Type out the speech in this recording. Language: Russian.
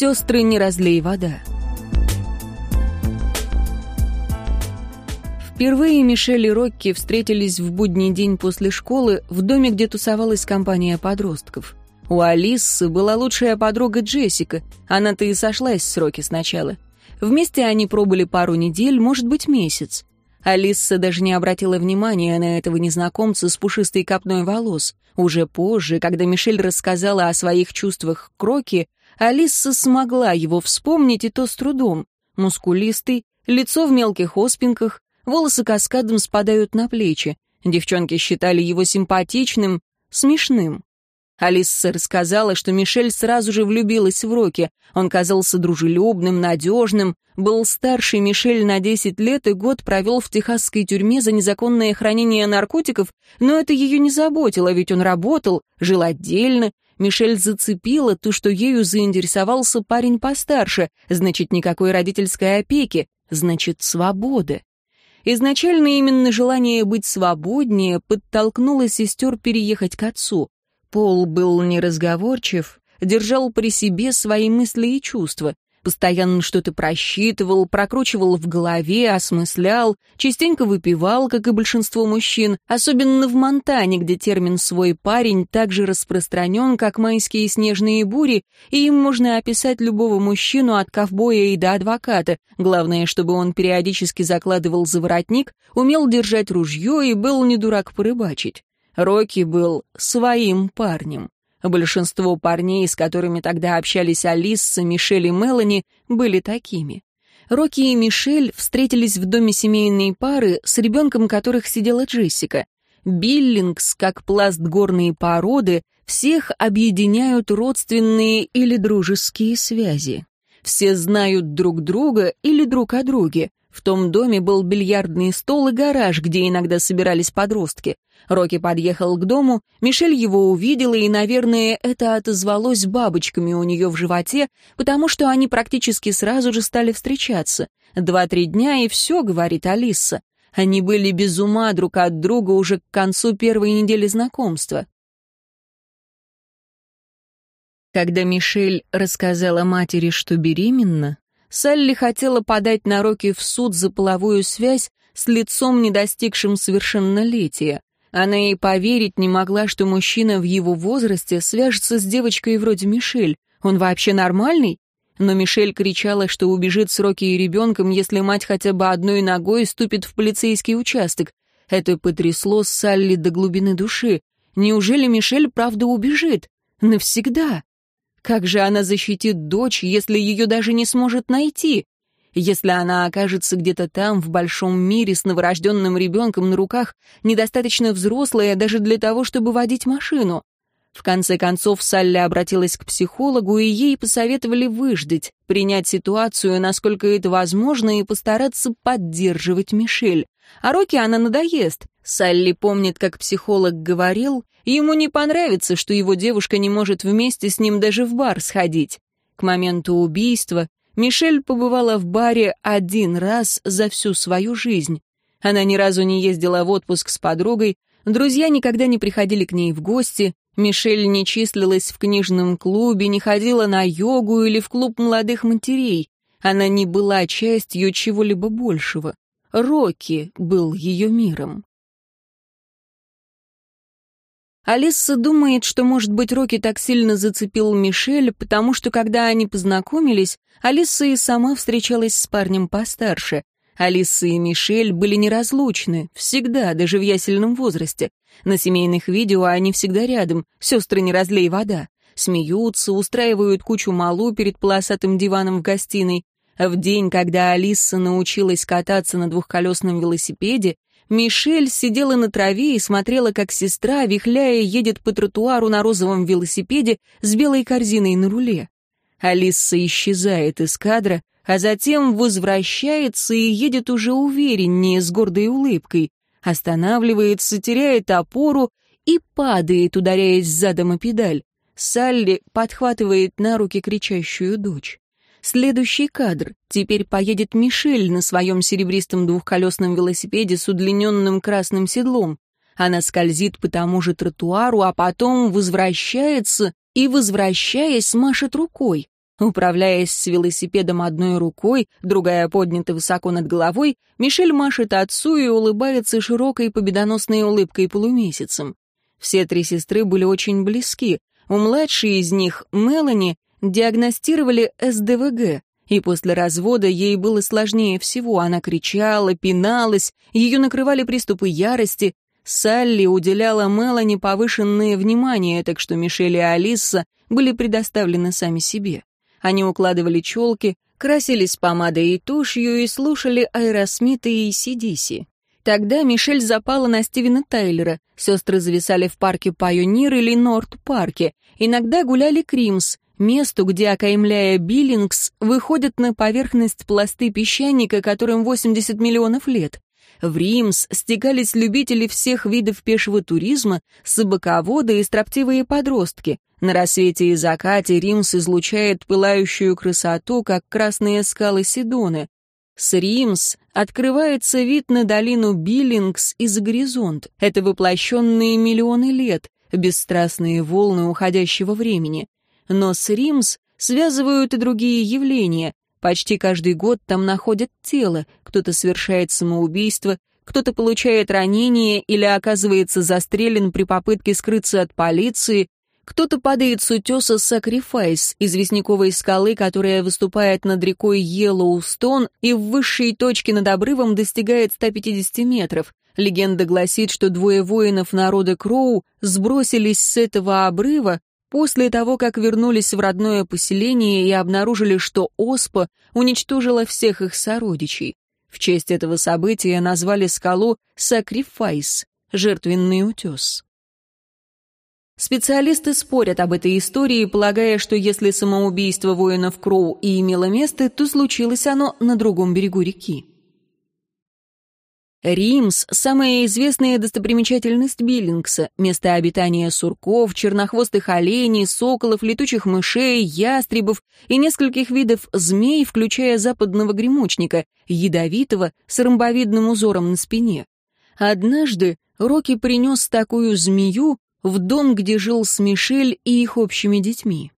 Сестры не разлей вода. Впервые Мишель и Рокки встретились в будний день после школы в доме, где тусовалась компания подростков. У Алисы была лучшая подруга Джессика, она-то и сошлась с Рокки сначала. Вместе они пробыли пару недель, может быть, месяц. Алиса даже не обратила внимания на этого незнакомца с пушистой копной волос. Уже позже, когда Мишель рассказала о своих чувствах к Рокки, Алиса смогла его вспомнить, и то с трудом. Мускулистый, лицо в мелких оспинках, волосы каскадом спадают на плечи. Девчонки считали его симпатичным, смешным. Алиса рассказала, что Мишель сразу же влюбилась в Рокки. Он казался дружелюбным, надежным, был старше Мишель на 10 лет и год провел в техасской тюрьме за незаконное хранение наркотиков, но это ее не заботило, ведь он работал, жил отдельно. Мишель зацепила то, что ею заинтересовался парень постарше, значит, никакой родительской опеки, значит, свободы. Изначально именно желание быть свободнее подтолкнуло сестер переехать к отцу. Пол был неразговорчив, держал при себе свои мысли и чувства, постоянно что-то просчитывал, прокручивал в голове, осмыслял, частенько выпивал, как и большинство мужчин, особенно в Монтане, где термин «свой парень» также распространен, как майские снежные бури, и им можно описать любого мужчину от ковбоя и до адвоката, главное, чтобы он периодически закладывал заворотник, умел держать ружье и был не дурак порыбачить. Рокки был своим парнем. Большинство парней, с которыми тогда общались Алиса, Мишель и Мелани, были такими. Рокки и Мишель встретились в доме семейной пары, с ребенком которых сидела Джессика. Биллингс, как пласт горной породы, всех объединяют родственные или дружеские связи. Все знают друг друга или друг о друге. В том доме был бильярдный стол и гараж, где иногда собирались подростки. Рокки подъехал к дому, Мишель его увидела, и, наверное, это отозвалось бабочками у нее в животе, потому что они практически сразу же стали встречаться. Два-три дня, и все, говорит Алиса. Они были без ума друг от друга уже к концу первой недели знакомства. Когда Мишель рассказала матери, что беременна, Салли хотела подать на Рокки в суд за половую связь с лицом, не достигшим совершеннолетия. Она и поверить не могла, что мужчина в его возрасте свяжется с девочкой вроде Мишель. Он вообще нормальный? Но Мишель кричала, что убежит с Рокки и ребенком, если мать хотя бы одной ногой ступит в полицейский участок. Это потрясло Салли до глубины души. Неужели Мишель правда убежит? Навсегда? Как же она защитит дочь, если ее даже не сможет найти? Если она окажется где-то там, в большом мире, с новорожденным ребенком на руках, недостаточно взрослая даже для того, чтобы водить машину. В конце концов, Салли обратилась к психологу, и ей посоветовали выждать, принять ситуацию, насколько это возможно, и постараться поддерживать Мишель. А Рокки она надоест. Салли помнит, как психолог говорил, ему не понравится, что его девушка не может вместе с ним даже в бар сходить. К моменту убийства Мишель побывала в баре один раз за всю свою жизнь. Она ни разу не ездила в отпуск с подругой, друзья никогда не приходили к ней в гости, Мишель не числилась в книжном клубе, не ходила на йогу или в клуб молодых матерей. Она не была частью чего-либо большего. Рокки был ее миром. Алиса думает, что, может быть, Рокки так сильно зацепил Мишель, потому что, когда они познакомились, Алиса и сама встречалась с парнем постарше. Алиса и Мишель были неразлучны, всегда, даже в ясельном возрасте. На семейных видео они всегда рядом, сестры не разлей вода. Смеются, устраивают кучу малу перед полосатым диваном в гостиной. В день, когда Алиса научилась кататься на двухколесном велосипеде, Мишель сидела на траве и смотрела, как сестра, вихляя, едет по тротуару на розовом велосипеде с белой корзиной на руле. Алиса исчезает из кадра, а затем возвращается и едет уже увереннее, с гордой улыбкой, останавливается, теряет опору и падает, ударяясь задом о педаль. Салли подхватывает на руки кричащую дочь. Следующий кадр. Теперь поедет Мишель на своем серебристом двухколесном велосипеде с удлиненным красным седлом. Она скользит по тому же тротуару, а потом возвращается и, возвращаясь, машет рукой. Управляясь с велосипедом одной рукой, другая поднята высоко над головой, Мишель машет отцу и улыбается широкой победоносной улыбкой полумесяцем. Все три сестры были очень близки. У младшей из них, Мелани, диагностировали СДВГ, и после развода ей было сложнее всего. Она кричала, пиналась, ее накрывали приступы ярости. Салли уделяла Мелани повышенное внимание, так что Мишель и Алиса были предоставлены сами себе. Они укладывали челки, красились помадой и тушью и слушали Аэросмита и AC/DC. Тогда Мишель запала на Стивена Тайлера, сестры зависали в парке Пайонир или Норт-парке, иногда гуляли Кримс, месту, где, окаймляя Биллингс, выходят на поверхность пласты песчаника, которым 80 миллионов лет. В Римс стекались любители всех видов пешего туризма, собаководы и строптивые подростки. На рассвете и закате Римс излучает пылающую красоту, как красные скалы Сидоны. С Римс открывается вид на долину Биллингс и за горизонт. Это воплощенные миллионы лет, бесстрастные волны уходящего времени. Но с Римс связывают и другие явления. Почти каждый год там находят тело, кто-то совершает самоубийство, кто-то получает ранение или оказывается застрелен при попытке скрыться от полиции, кто-то падает с утеса Сакрифайс, известняковой скалы, которая выступает над рекой Йеллоустон и в высшей точке над обрывом достигает 150 метров. Легенда гласит, что двое воинов народа Кроу сбросились с этого обрыва после того, как вернулись в родное поселение и обнаружили, что оспа уничтожила всех их сородичей. В честь этого события назвали скалу Сакрифайс — жертвенный утес. Специалисты спорят об этой истории, полагая, что если самоубийство воинов Кроу и имело место, то случилось оно на другом берегу реки. Римс – самая известная достопримечательность Биллингса, место обитания сурков, чернохвостых оленей, соколов, летучих мышей, ястребов и нескольких видов змей, включая западного гремучника, ядовитого, с ромбовидным узором на спине. Однажды Рокки принес такую змею в дом, где жил с Мишель и их общими детьми.